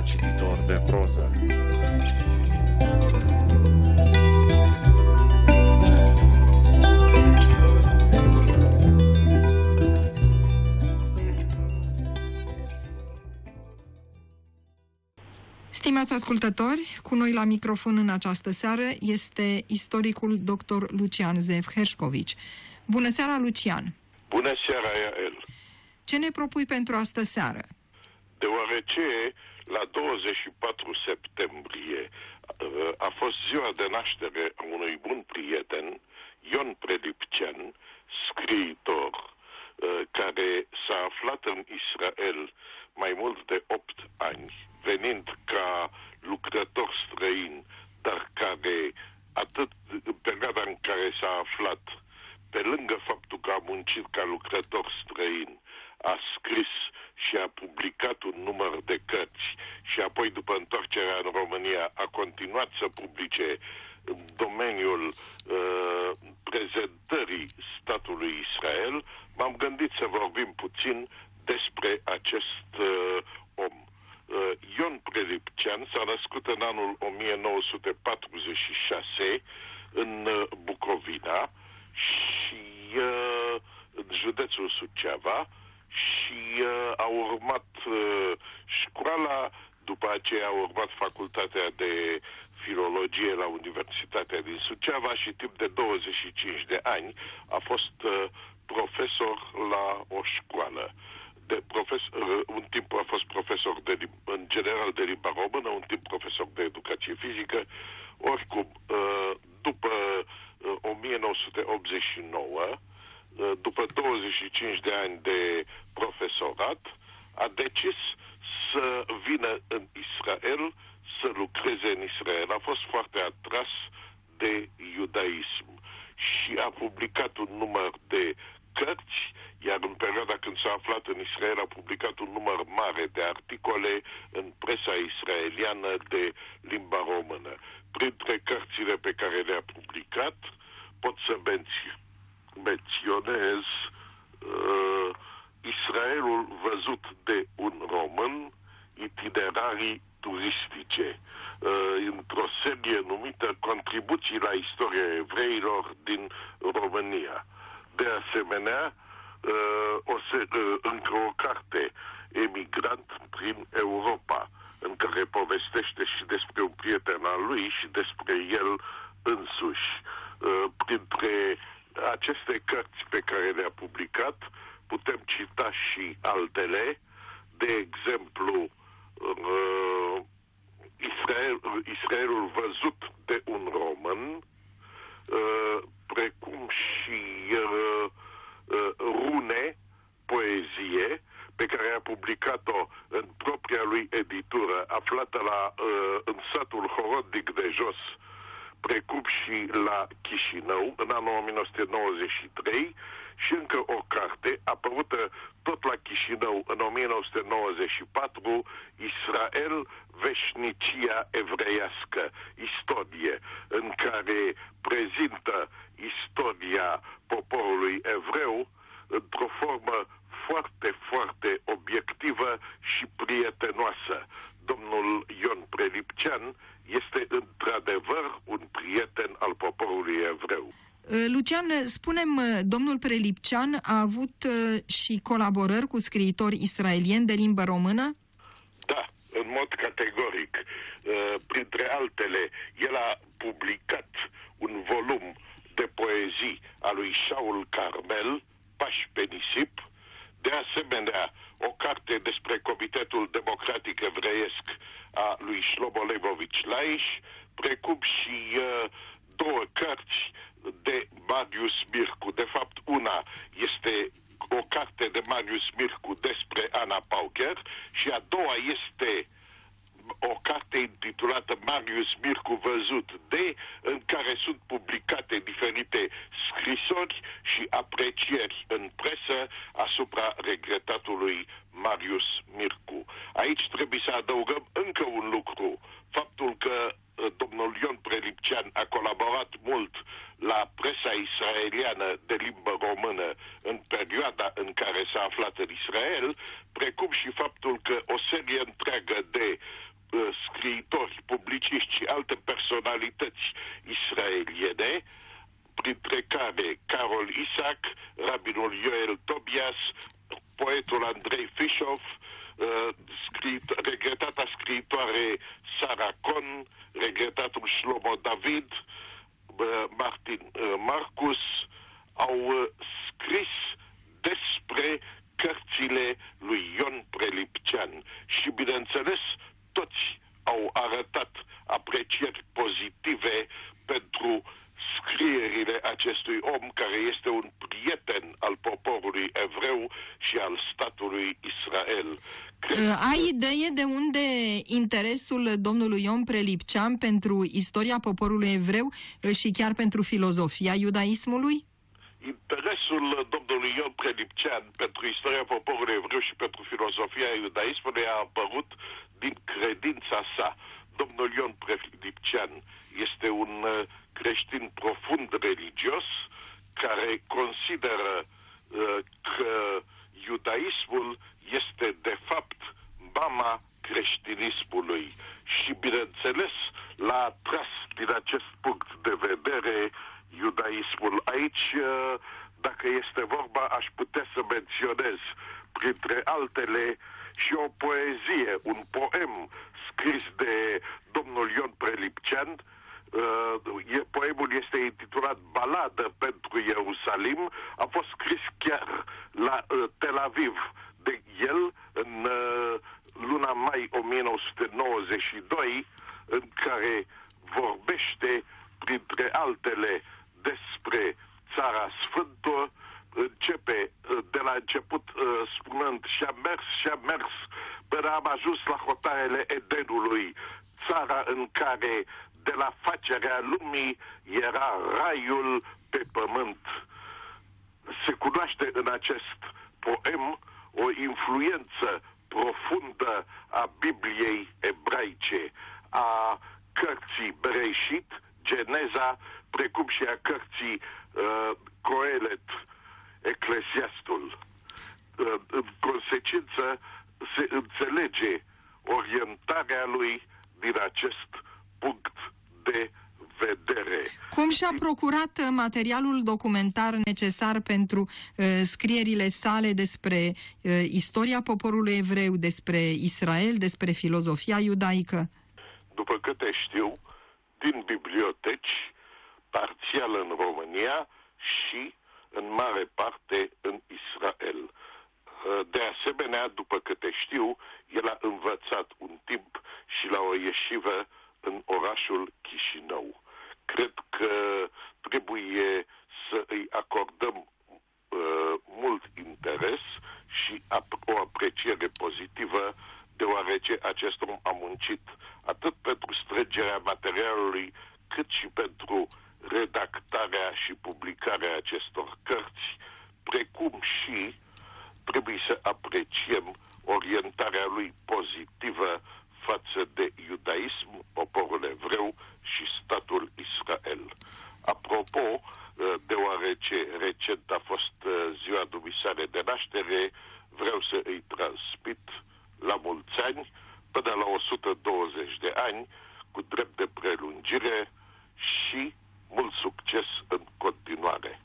la cititor de proză. Stimați ascultători, cu noi la microfon în această seară este istoricul dr. Lucian Zev Herșcovici. Bună seara, Lucian! Bună seara, Iael! Ce ne propui pentru astă seară? Deoarece la 24 septembrie uh, a fost ziua de naștere a unui bun prieten, Ion Predipcean, scriitor, uh, care s-a aflat în Israel mai mult de 8 ani, venind ca lucrător străin, dar care atât în perioada în care s-a aflat, pe lângă faptul că a muncit ca lucrător străin, a scris și a publicat un număr de cărți. Și apoi după întoarcerea în România a continuat să publice în domeniul uh, prezentării statului Israel, m-am gândit să vorbim puțin despre acest uh, om. Uh, Ion Prelipcean s-a născut în anul 1946 în uh, Bucovina și uh, în județul Suceava și uh, a urmat uh, școala, după aceea a urmat facultatea de filologie la Universitatea din Suceava și timp de 25 de ani a fost uh, profesor la o școală. De profesor, uh, un timp a fost profesor de, în general de limba română, un timp profesor de educație fizică. Oricum, uh, după uh, 1989, Uh, după 25 de ani de profesorat, a decis să vină în Israel, să lucreze în Israel. A fost foarte atras de iudaism și a publicat un număr de cărți, iar în perioada când s-a aflat în Israel a publicat un număr mare de articole în presa israeliană de limba română. Printre cărțile pe care le-a publicat pot să menționez menționez uh, Israelul văzut de un român, itinerarii turistice, uh, într-o serie numită Contribuții la istoria evreilor din România. De asemenea, uh, o se, uh, încă o carte, Emigrant prin Europa, în care povestește și despre un prieten al lui și despre el însuși. Uh, printre aceste cărți pe care le-a publicat, putem cita și altele, de exemplu, uh, Israel, Israelul văzut de un român, uh, precum și uh, uh, rune, poezie, pe care a publicat-o în propria lui editură, aflată la, uh, în satul Horodic de jos, precum și la Chișinău în anul 1993 și încă o carte apărută tot la Chișinău în 1994, Israel, veșnicia evreiască, istorie, în care prezintă istoria poporului evreu într-o formă foarte, foarte obiectivă și prietenoasă. Domnul Ion Prelipcean este într-adevăr un prieten al poporului evreu. Uh, Lucian, spunem, uh, domnul Prelipcean a avut uh, și colaborări cu scriitori israelieni de limbă română? Da, în mod categoric. Printre altele, el a publicat un volum de poezii a lui Shaul Carmel, Pași pe nisip, de asemenea, o carte despre Comitetul Democratic Evreiesc a lui Shlomo Levovici Laiș, precum și uh, două cărți de Marius Mircu. De fapt, una este o carte de Marius Mircu despre Ana Pauker și a doua este o carte intitulată Marius Mircu văzut de, în care sunt publicate diferite scrisori și aprecieri în presă asupra regretatului Marius Mircu. Aici trebuie să adăugăm încă un lucru, faptul că uh, domnul Ion Prelipcean a colaborat mult la presa israeliană de limbă română în perioada în care s-a aflat în Israel, precum și faptul că o serie întreagă de scriitori, publiciști și alte personalități israeliene, printre care Carol Isaac, rabinul Yoel Tobias, poetul Andrei Fischoff, scrit, regretata scriitoare Sara Con, regretatul Shlomo David, Martin Marcus, au scris despre cărțile lui Ion Prelipcean. Și, bineînțeles, toți au arătat aprecieri pozitive pentru scrierile acestui om care este un prieten al poporului evreu și al statului Israel. Cred Ai idee de unde interesul domnului Ion Prelipcean pentru istoria poporului evreu și chiar pentru filozofia iudaismului? Interesul domnului Ion Prelipcean pentru istoria poporului evreu și pentru filozofia iudaismului a apărut din credința sa. Domnul Ion Prelipcean este un creștin profund religios care consideră uh, că iudaismul este de fapt mama creștinismului și bineînțeles l-a atras din acest punct de vedere iudaismul. Aici, uh, dacă este vorba, aș putea să menționez printre altele și o poezie, un poem scris de domnul Ion Prelipcean, uh, poemul este intitulat Baladă pentru Ierusalim, a fost scris chiar la uh, Tel Aviv de el în uh, luna mai 1992, în care vorbește, printre altele, despre țara sfântă, începe uh, de la început uh, spunând și-a mers, și-a mers până am ajuns la hotarele Edenului, țara în care de la facerea lumii era raiul pe pământ. Se cunoaște în acest poem o influență profundă a Bibliei ebraice, a cărții Bereșit, Geneza, precum și a cărții uh, Coelet, Eclesiastul. Uh, în consecință se înțelege orientarea lui din acest punct de vedere. Cum și-a procurat uh, materialul documentar necesar pentru uh, scrierile sale despre uh, istoria poporului evreu, despre Israel, despre filozofia iudaică? După câte știu, din biblioteci, parțial în România și în mare parte în Israel. De asemenea, după câte știu, el a învățat un timp și la o ieșivă în orașul Chișinău. Cred că trebuie să îi acordăm uh, mult interes și ap- o apreciere pozitivă, deoarece acest om a muncit atât pentru strângerea materialului, cât și pentru redactarea și publicarea acestor cărți, precum și trebuie să apreciem orientarea lui pozitivă față de iudaism, poporul evreu și statul Israel. Apropo, uh, deoarece recent a fost uh, ziua dumisare de naștere, vreau să îi transmit la mulți ani, până la 120 de ani, cu drept de prelungire și mult succes în continuare.